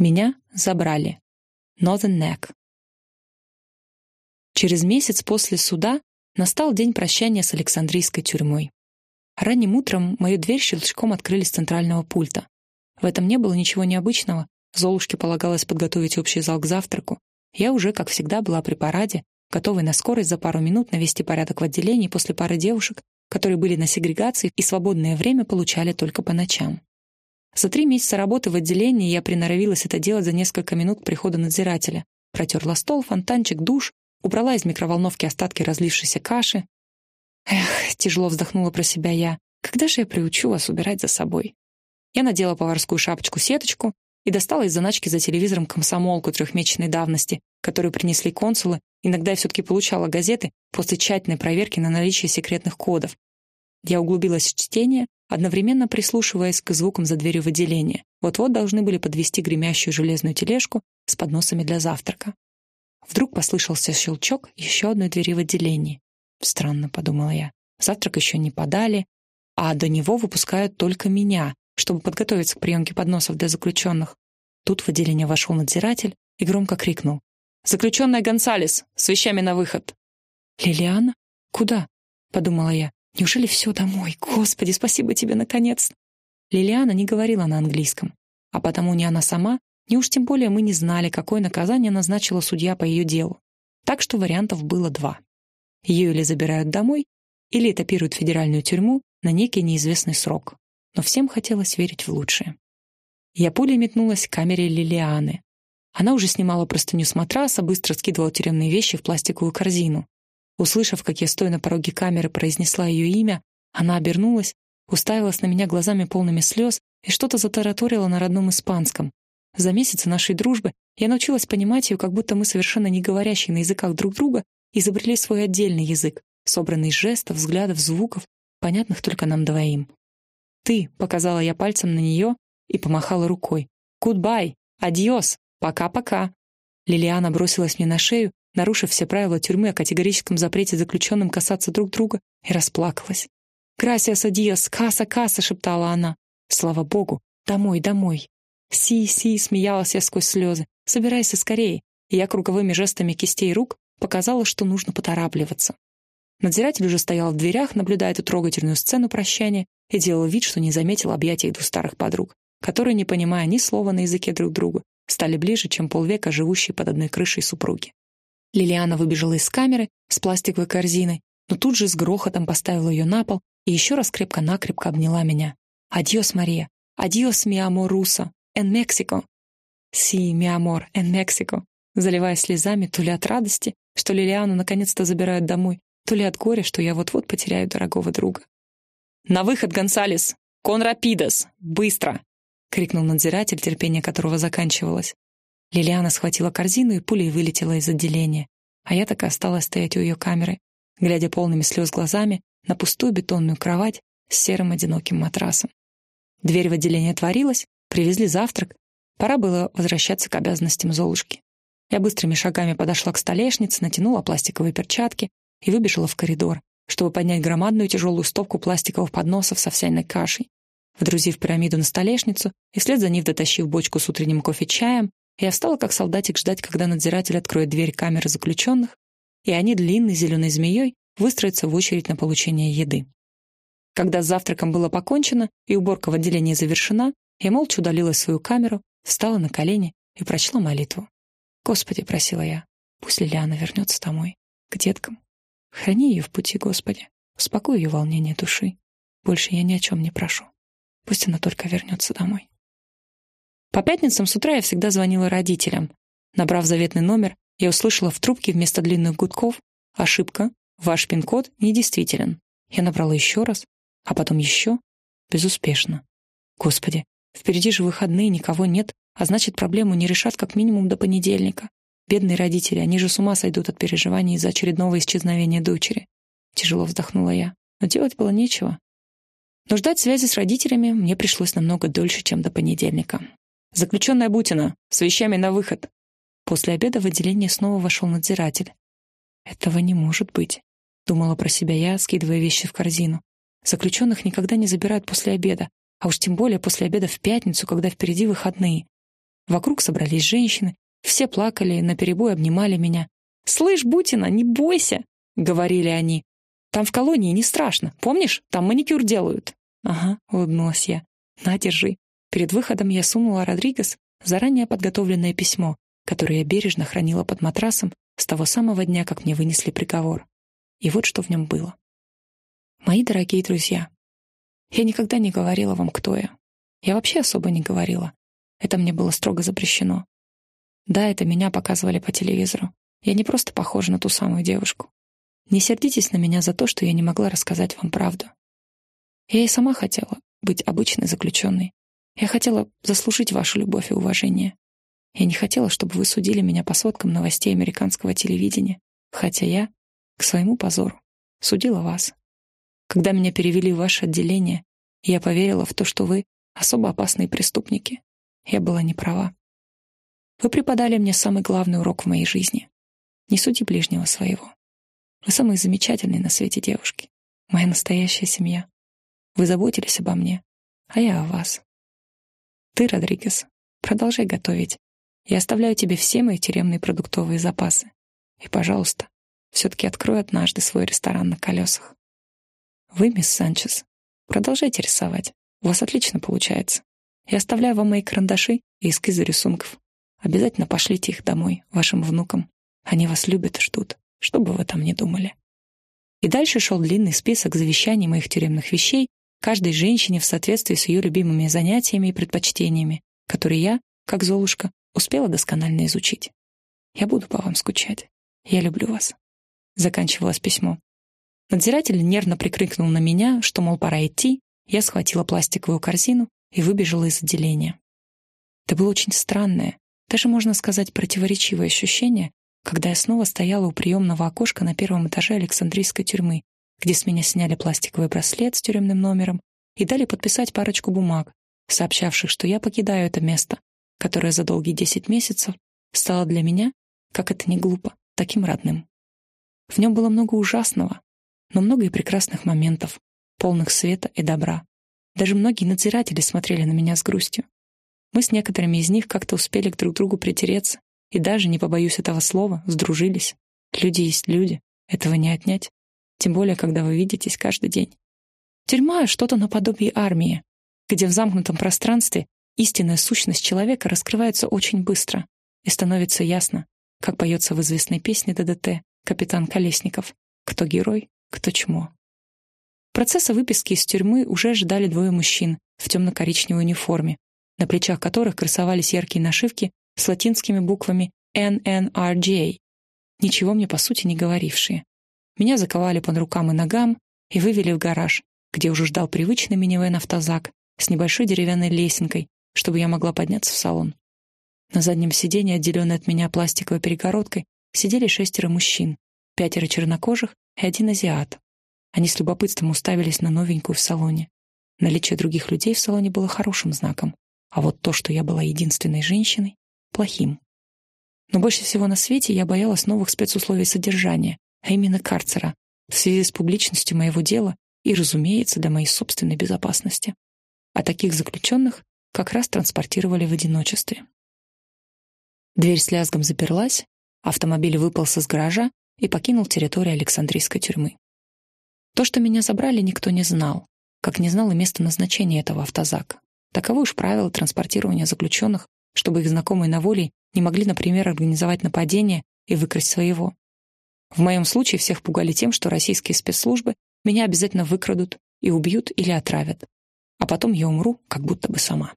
Меня забрали. Northern Neck. Через месяц после суда настал день прощания с Александрийской тюрьмой. Ранним утром мою дверь щелчком открыли с центрального пульта. В этом не было ничего необычного. Золушке полагалось подготовить общий зал к завтраку. Я уже, как всегда, была при параде, готовой на скорость за пару минут навести порядок в отделении после пары девушек, которые были на сегрегации и свободное время получали только по ночам. За три месяца работы в отделении я приноровилась это делать за несколько минут прихода надзирателя. Протерла стол, фонтанчик, душ, убрала из микроволновки остатки разлившейся каши. Эх, тяжело вздохнула про себя я. Когда же я приучу вас убирать за собой? Я надела поварскую шапочку-сеточку и достала из заначки за телевизором комсомолку трехмесячной давности, которую принесли консулы. Иногда я все-таки получала газеты после тщательной проверки на наличие секретных кодов. Я углубилась в чтение, одновременно прислушиваясь к звукам за дверью в отделение. Вот-вот должны были подвести гремящую железную тележку с подносами для завтрака. Вдруг послышался щелчок еще одной двери в отделении. Странно, подумала я. Завтрак еще не подали, а до него выпускают только меня, чтобы подготовиться к приемке подносов для заключенных. Тут в отделение вошел надзиратель и громко крикнул. «Заключенная Гонсалес! С вещами на выход!» «Лилиана? Куда?» — подумала я. Неужели все домой? Господи, спасибо тебе, наконец Лилиана не говорила на английском, а потому ни она сама, ни уж тем более мы не знали, какое наказание назначила судья по ее делу. Так что вариантов было два. Ее или забирают домой, или этапируют в федеральную тюрьму на некий неизвестный срок. Но всем хотелось верить в лучшее. Я пулей метнулась к камере Лилианы. Она уже снимала простыню с матраса, быстро скидывала тюремные вещи в пластиковую корзину. Услышав, как я, стоя на пороге камеры, произнесла ее имя, она обернулась, уставилась на меня глазами полными слез и что-то затараторила на родном испанском. За месяцы нашей дружбы я научилась понимать ее, как будто мы, совершенно не говорящие на языках друг друга, изобрели свой отдельный язык, собранный из жестов, взглядов, звуков, понятных только нам двоим. «Ты», — показала я пальцем на нее и помахала рукой. «Goodbye! ¡Adiós! Пока-пока!» Лилиана бросилась мне на шею, нарушив все правила тюрьмы о категорическом запрете заключенным касаться друг друга, и расплакалась. «Грасиас адиос, каса, каса!» — шептала она. «Слава богу! Домой, домой!» «Си, си!» — смеялась я сквозь слезы. «Собирайся скорее!» И я круговыми жестами кистей рук показала, что нужно поторапливаться. Надзиратель уже стоял в дверях, наблюдая эту трогательную сцену прощания, и делал вид, что не заметил объятий двух старых подруг, которые, не понимая ни слова на языке друг друга, стали ближе, чем полвека живущие под одной крышей супруги. Лилиана выбежала из камеры с пластиковой корзиной, но тут же с грохотом поставила ее на пол и еще раз крепко-накрепко обняла меня. «¡Adiós, Мария! ¡Adiós, mi amor rusa! ¡En México!» «¡Sí, mi amor, en México!» Заливаясь слезами то ли от радости, что Лилиану наконец-то забирают домой, то ли от горя, что я вот-вот потеряю дорогого друга. «На выход, Гонсалес! Конрапидос! Быстро!» — крикнул надзиратель, терпение которого заканчивалось. Лилиана схватила корзину и пулей вылетела из отделения, а я так и осталась стоять у ее камеры, глядя полными слез глазами на пустую бетонную кровать с серым одиноким матрасом. Дверь в отделение отворилась, привезли завтрак, пора было возвращаться к обязанностям Золушки. Я быстрыми шагами подошла к столешнице, натянула пластиковые перчатки и выбежала в коридор, чтобы поднять громадную тяжелую стопку пластиковых подносов с овсяной кашей. Вдрузив пирамиду на столешницу и вслед за ней дотащив бочку с утренним кофе-чаем, я встала, как солдатик, ждать, когда надзиратель откроет дверь камеры заключенных, и они длинной зеленой змеей выстроятся в очередь на получение еды. Когда с завтраком было покончено и уборка в отделении завершена, я молча удалилась в свою камеру, встала на колени и прочла молитву. «Господи», — просила я, — «пусть Лилиана вернется домой, к деткам. Храни ее в пути, Господи, успокой ее волнение души. Больше я ни о чем не прошу. Пусть она только вернется домой». По пятницам с утра я всегда звонила родителям. Набрав заветный номер, я услышала в трубке вместо длинных гудков «Ошибка. Ваш пин-код недействителен». Я набрала еще раз, а потом еще. Безуспешно. Господи, впереди же выходные, никого нет, а значит, проблему не решат как минимум до понедельника. Бедные родители, они же с ума сойдут от переживаний из-за очередного исчезновения дочери. Тяжело вздохнула я. Но делать было нечего. Но ждать связи с родителями мне пришлось намного дольше, чем до понедельника. «Заключенная Бутина! С вещами на выход!» После обеда в отделение снова вошел надзиратель. «Этого не может быть», — думала про себя я, скидывая вещи в корзину. «Заключенных никогда не забирают после обеда, а уж тем более после обеда в пятницу, когда впереди выходные. Вокруг собрались женщины, все плакали, наперебой обнимали меня. «Слышь, Бутина, не бойся!» — говорили они. «Там в колонии не страшно. Помнишь, там маникюр делают?» «Ага», — улыбнулась я. «На, держи». Перед выходом я сунула Родригес заранее подготовленное письмо, которое я бережно хранила под матрасом с того самого дня, как мне вынесли приговор. И вот что в нем было. Мои дорогие друзья, я никогда не говорила вам, кто я. Я вообще особо не говорила. Это мне было строго запрещено. Да, это меня показывали по телевизору. Я не просто похожа на ту самую девушку. Не сердитесь на меня за то, что я не могла рассказать вам правду. Я и сама хотела быть обычной заключенной. Я хотела заслужить вашу любовь и уважение. Я не хотела, чтобы вы судили меня по сводкам новостей американского телевидения, хотя я, к своему позору, судила вас. Когда меня перевели в ваше отделение, я поверила в то, что вы особо опасные преступники. Я была не права. Вы преподали мне самый главный урок в моей жизни. Не суди ближнего своего. Вы самые замечательные на свете девушки. Моя настоящая семья. Вы заботились обо мне, а я о вас. Ты, Родригес, продолжай готовить. Я оставляю тебе все мои тюремные продуктовые запасы. И, пожалуйста, все-таки открой однажды свой ресторан на колесах. Вы, мисс Санчес, продолжайте рисовать. У вас отлично получается. Я оставляю вам мои карандаши и эскизы рисунков. Обязательно пошлите их домой, вашим внукам. Они вас любят и ждут, что бы вы там ни думали. И дальше шел длинный список завещаний моих тюремных вещей каждой женщине в соответствии с ее любимыми занятиями и предпочтениями, которые я, как Золушка, успела досконально изучить. Я буду по вам скучать. Я люблю вас. Заканчивалось письмо. Надзиратель нервно прикрикнул на меня, что, мол, пора идти. Я схватила пластиковую корзину и выбежала из отделения. Это было очень странное, даже, можно сказать, противоречивое ощущение, когда я снова стояла у приемного окошка на первом этаже Александрийской тюрьмы, где с меня сняли пластиковый браслет с тюремным номером и дали подписать парочку бумаг, сообщавших, что я покидаю это место, которое за долгие десять месяцев стало для меня, как это не глупо, таким родным. В нем было много ужасного, но много и прекрасных моментов, полных света и добра. Даже многие надзиратели смотрели на меня с грустью. Мы с некоторыми из них как-то успели к друг другу притереться и даже, не побоюсь этого слова, сдружились. Люди есть люди, этого не отнять. Тем более, когда вы видитесь каждый день. Тюрьма — что-то наподобие армии, где в замкнутом пространстве истинная сущность человека раскрывается очень быстро и становится ясно, как поется в известной песне ДДТ «Капитан Колесников», кто герой, кто чмо. Процесса выписки из тюрьмы уже ожидали двое мужчин в темно-коричневой униформе, на плечах которых красовались яркие нашивки с латинскими буквами NNRJ, ничего мне по сути не говорившие. Меня заковали под рукам и ногам и вывели в гараж, где уже ждал привычный минивэн автозак с небольшой деревянной лесенкой, чтобы я могла подняться в салон. На заднем сиденье, отделенной от меня пластиковой перегородкой, сидели шестеро мужчин, пятеро чернокожих и один азиат. Они с любопытством уставились на новенькую в салоне. Наличие других людей в салоне было хорошим знаком. А вот то, что я была единственной женщиной, плохим. Но больше всего на свете я боялась новых спецусловий содержания, а именно карцера, в связи с публичностью моего дела и, разумеется, для моей собственной безопасности. А таких заключенных как раз транспортировали в одиночестве. Дверь с лязгом заперлась, автомобиль выполз из гаража и покинул территорию Александрийской тюрьмы. То, что меня забрали, никто не знал, как не знал и место назначения этого автозака. Таковы уж правила транспортирования заключенных, чтобы их знакомые на воле не могли, например, организовать нападение и выкрасть своего. В моем случае всех пугали тем, что российские спецслужбы меня обязательно выкрадут и убьют или отравят. А потом я умру, как будто бы сама.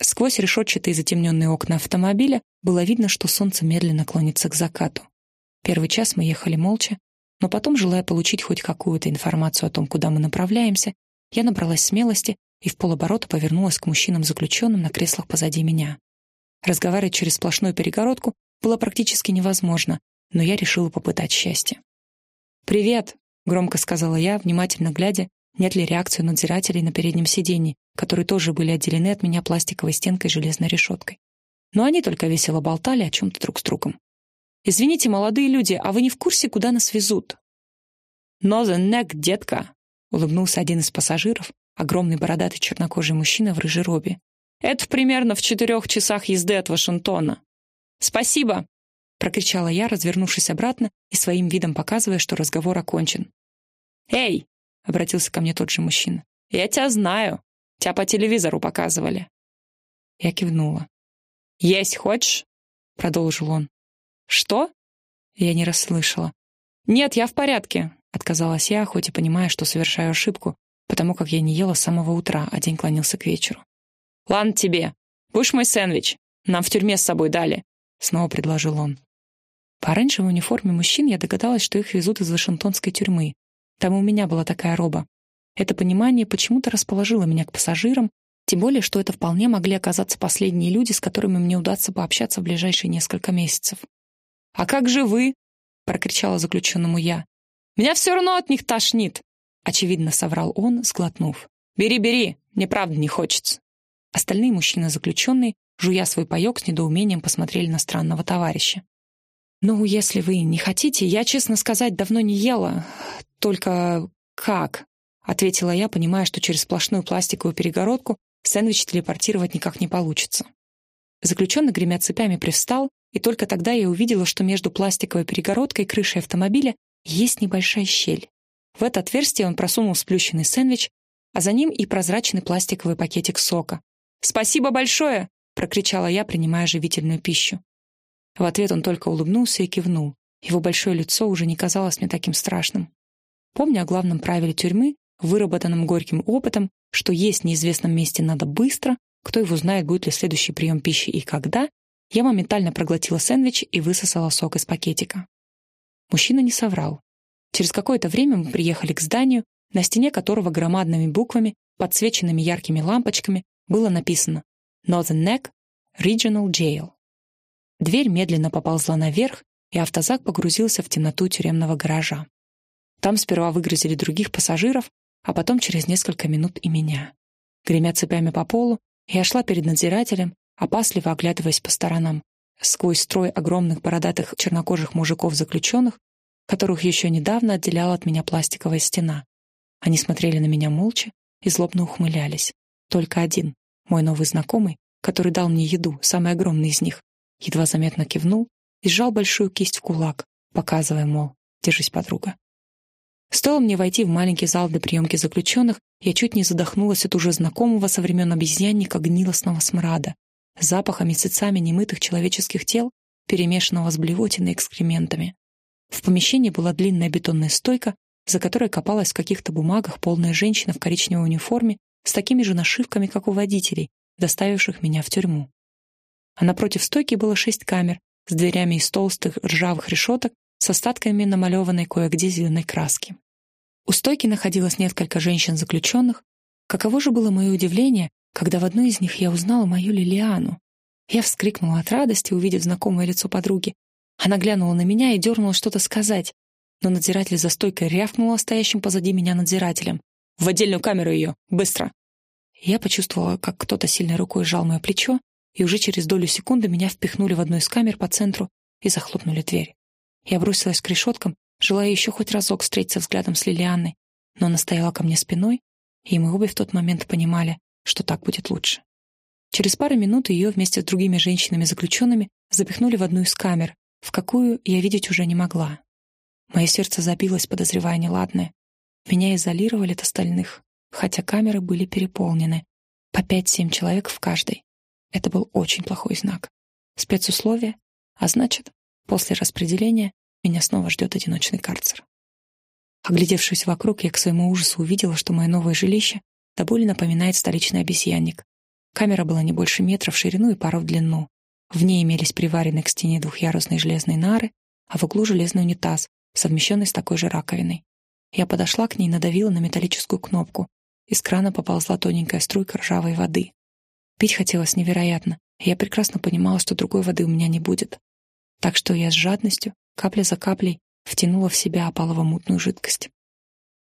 Сквозь решетчатые затемненные окна автомобиля было видно, что солнце медленно клонится к закату. Первый час мы ехали молча, но потом, желая получить хоть какую-то информацию о том, куда мы направляемся, я набралась смелости и в полоборота повернулась к мужчинам-заключенным на креслах позади меня. Разговаривать через сплошную перегородку было практически невозможно, но я решила попытать счастье. «Привет!» — громко сказала я, внимательно глядя, нет ли реакции надзирателей на переднем сиденье, которые тоже были отделены от меня пластиковой стенкой и железной решеткой. Но они только весело болтали о чем-то друг с другом. «Извините, молодые люди, а вы не в курсе, куда нас везут?» «Нозенек, детка!» — улыбнулся один из пассажиров, огромный бородатый чернокожий мужчина в рыжей робе. Это примерно в четырех часах езды от Вашингтона. Спасибо, прокричала я, развернувшись обратно и своим видом показывая, что разговор окончен. Эй, обратился ко мне тот же мужчина. Я тебя знаю. Тебя по телевизору показывали. Я кивнула. Есть хочешь? продолжил он. Что? Я не расслышала. Нет, я в порядке, отказалась я, хоть и понимая, что совершаю ошибку, потому как я не ела с самого утра, а день клонился к вечеру. Ладно тебе. Будешь мой сэндвич? Нам в тюрьме с собой дали, снова предложил он. По оранжевой униформе мужчин я догадалась, что их везут из Вашингтонской тюрьмы. Там у меня была такая роба. Это понимание почему-то расположило меня к пассажирам, тем более, что это вполне могли оказаться последние люди, с которыми мне удастся пообщаться в ближайшие несколько месяцев. «А как же вы?» — прокричала заключенному я. «Меня все равно от них тошнит!» — очевидно соврал он, сглотнув. «Бери, бери, мне правда не хочется». Остальные мужчины-заключенные, жуя свой паёк, с недоумением посмотрели на странного товарища. «Ну, если вы не хотите, я, честно сказать, давно не ела. Только как?» — ответила я, понимая, что через сплошную пластиковую перегородку сэндвич телепортировать никак не получится. Заключенный, гремя цепями, привстал, и только тогда я увидела, что между пластиковой перегородкой и крышей автомобиля есть небольшая щель. В это отверстие он просунул сплющенный сэндвич, а за ним и прозрачный пластиковый пакетик сока. «Спасибо большое!» — прокричала я, принимая живительную пищу. В ответ он только улыбнулся и кивнул. Его большое лицо уже не казалось мне таким страшным. Помня о главном правиле тюрьмы, выработанном горьким опытом, что есть в неизвестном месте надо быстро, кто его знает, будет ли следующий прием пищи и когда, я моментально проглотила сэндвич и высосала сок из пакетика. Мужчина не соврал. Через какое-то время мы приехали к зданию, на стене которого громадными буквами, подсвеченными яркими лампочками, было написано Northern Neck Regional Jail. Дверь медленно поползла наверх, и автозак погрузился в темноту тюремного гаража. Там сперва выгрузили других пассажиров, а потом через несколько минут и меня. Гремя цепями по полу, я шла перед надзирателем, опасливо оглядываясь по сторонам, сквозь строй огромных бородатых чернокожих мужиков-заключенных, которых еще недавно отделяла от меня пластиковая стена. Они смотрели на меня молча и злобно ухмылялись. Только один, мой новый знакомый, который дал мне еду, самый огромный из них, едва заметно кивнул и сжал большую кисть в кулак, показывая, мол, держись, подруга. Стоило мне войти в маленький зал для приемки заключенных, я чуть не задохнулась от уже знакомого со времен обезьянника гнилостного смрада, запаха месяцами немытых человеческих тел, перемешанного с блевотиной и экскрементами. В помещении была длинная бетонная стойка, за которой копалась в каких-то бумагах полная женщина в коричневой униформе с такими же нашивками, как у водителей, доставивших меня в тюрьму. А напротив стойки было шесть камер с дверями из толстых ржавых решеток с остатками намалеванной кое-где зеленой краски. У стойки находилось несколько женщин-заключенных. Каково же было мое удивление, когда в одной из них я узнала мою Лилиану. Я вскрикнула от радости, увидев знакомое лицо подруги. Она глянула на меня и дернула что-то сказать, но надзиратель за стойкой рявкнула стоящим позади меня надзирателем. «В отдельную камеру ее! Быстро!» Я почувствовала, как кто-то сильной рукой сжал мое плечо, и уже через долю секунды меня впихнули в одну из камер по центру и захлопнули дверь. Я бросилась к решеткам, желая еще хоть разок встретиться взглядом с Лилианной, но она стояла ко мне спиной, и мы обе в тот момент понимали, что так будет лучше. Через пару минут ее вместе с другими женщинами-заключенными запихнули в одну из камер, в какую я видеть уже не могла. Мое сердце забилось, подозревая неладное. Меня изолировали от остальных, хотя камеры были переполнены. По пять-семь человек в каждой. Это был очень плохой знак. Спецусловия, а значит, После распределения меня снова ждет одиночный карцер. Оглядевшись вокруг, я к своему ужасу увидела, что мое новое жилище до боли напоминает столичный обезьянник. Камера была не больше метра в ширину и пару в длину. В ней имелись приваренные к стене двухъярусные железные нары, а в углу железный унитаз, совмещенный с такой же раковиной. Я подошла к ней и надавила на металлическую кнопку. Из крана поползла тоненькая струйка ржавой воды. Пить хотелось невероятно, я прекрасно понимала, что другой воды у меня не будет. Так что я с жадностью, капля за каплей, втянула в себя опалово-мутную жидкость.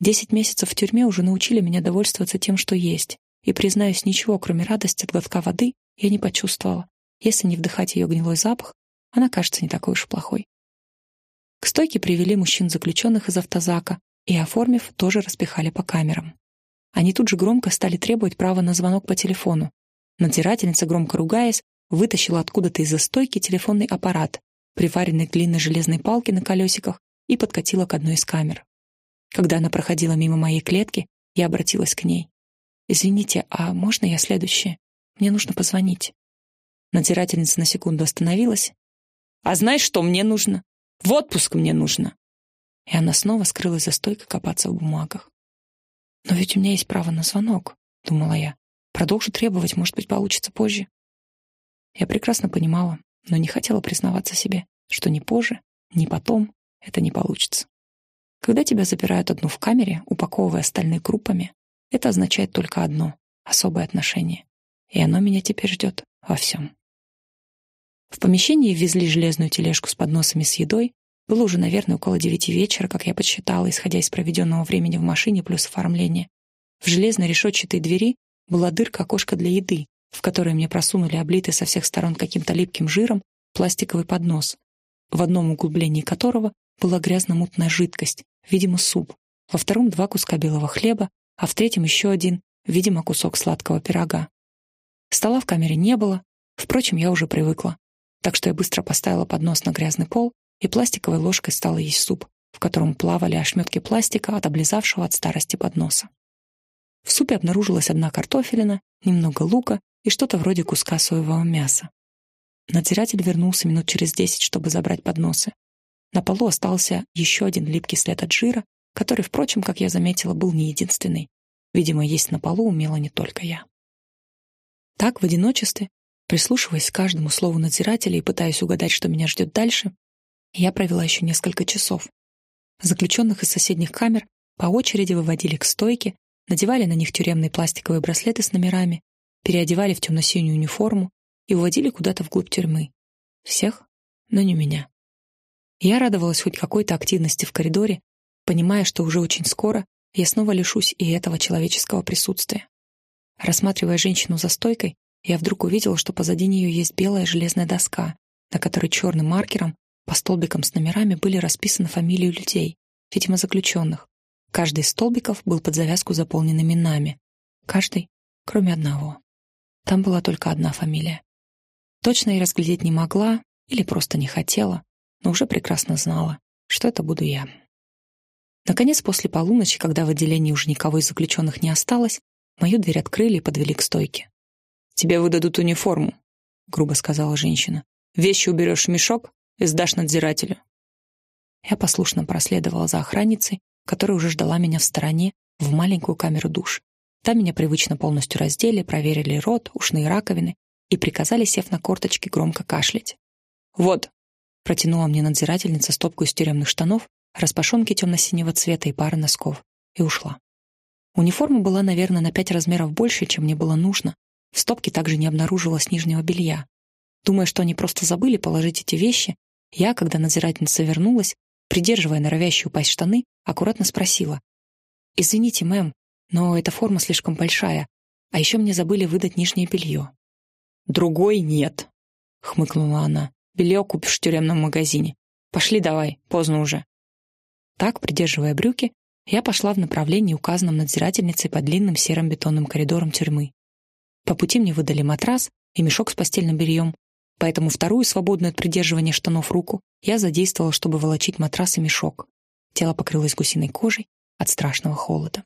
Десять месяцев в тюрьме уже научили меня довольствоваться тем, что есть, и, признаюсь, ничего, кроме радости от глотка воды, я не почувствовала. Если не вдыхать ее гнилой запах, она кажется не такой уж плохой. К стойке привели мужчин-заключенных из автозака и, оформив, тоже распихали по камерам. Они тут же громко стали требовать права на звонок по телефону. Надзирательница, громко ругаясь, вытащила откуда-то из-за стойки телефонный аппарат, приваренный к длинной железной палке на колесиках, и подкатила к одной из камер. Когда она проходила мимо моей клетки, я обратилась к ней. «Извините, а можно я следующая? Мне нужно позвонить». Надзирательница на секунду остановилась. «А знаешь, что мне нужно? В отпуск мне нужно!» И она снова скрылась за стойкой копаться в бумагах. «Но ведь у меня есть право на звонок», — думала я. «Продолжу требовать, может быть, получится позже». Я прекрасно понимала, но не хотела признаваться себе, что ни позже, ни потом это не получится. Когда тебя запирают одну в камере, упаковывая остальные группами, это означает только одно — особое отношение. И оно меня теперь ждет во всем. В помещении ввезли железную тележку с подносами с едой. Было уже, наверное, около девяти вечера, как я подсчитала, исходя из проведенного времени в машине плюс оформление. В железной решетчатой двери была дырка окошка для еды, в которое мне просунули облитый со всех сторон каким-то липким жиром пластиковый поднос, в одном углублении которого была грязно-мутная жидкость, видимо, суп, во втором два куска белого хлеба, а в третьем еще один, видимо, кусок сладкого пирога. Стола в камере не было, впрочем, я уже привыкла, так что я быстро поставила поднос на грязный пол и пластиковой ложкой стала есть суп, в котором плавали ошметки пластика от облизавшего от старости подноса. В супе обнаружилась одна картофелина, немного лука и что-то вроде куска соевого мяса. Надзиратель вернулся минут через десять, чтобы забрать подносы. На полу остался еще один липкий след от жира, который, впрочем, как я заметила, был не единственный. Видимо, есть на полу умела не только я. Так, в одиночестве, прислушиваясь к каждому слову надзирателя и пытаясь угадать, что меня ждет дальше, я провела еще несколько часов. Заключенных из соседних камер по очереди выводили к стойке, надевали на них тюремные пластиковые браслеты с номерами, переодевали в темно-синюю униформу и уводили куда-то вглубь тюрьмы. Всех, но не меня. Я радовалась хоть какой-то активности в коридоре, понимая, что уже очень скоро я снова лишусь и этого человеческого присутствия. Рассматривая женщину за стойкой, я вдруг увидела, что позади нее есть белая железная доска, на которой черным маркером по столбикам с номерами были расписаны фамилии людей, видимо, заключенных. Каждый из столбиков был под завязку заполнен именами. Каждый, кроме одного. Там была только одна фамилия. Точно я разглядеть не могла или просто не хотела, но уже прекрасно знала, что это буду я. Наконец, после полуночи, когда в отделении уже никого из заключенных не осталось, мою дверь открыли и подвели к стойке. «Тебе выдадут униформу», — грубо сказала женщина. «Вещи уберешь в мешок и сдашь надзирателю». Я послушно проследовала за охранницей, которая уже ждала меня в стороне, в маленькую камеру душ. Там меня привычно полностью раздели, проверили рот, ушные раковины и приказали, сев на корточки, громко кашлять. «Вот», — протянула мне надзирательница стопку из тюремных штанов, распашонки темно-синего цвета и пары носков, и ушла. Униформа была, наверное, на пять размеров больше, чем мне было нужно. В стопке также не обнаружилось нижнего белья. Думая, что они просто забыли положить эти вещи, я, когда надзирательница вернулась, придерживая норовящую упасть штаны, аккуратно спросила. «Извините, мэм, но эта форма слишком большая, а еще мне забыли выдать нижнее белье». «Другой нет», — хмыкнула она. «Белье купишь в тюремном магазине. Пошли давай, поздно уже». Так, придерживая брюки, я пошла в направлении, указанном надзирательницей по длинным серым бетонным коридорам тюрьмы. По пути мне выдали матрас и мешок с постельным бельем, поэтому вторую, свободную от придерживания штанов руку, я задействовала, чтобы волочить матрас и мешок. Тело покрылось гусиной кожей от страшного холода.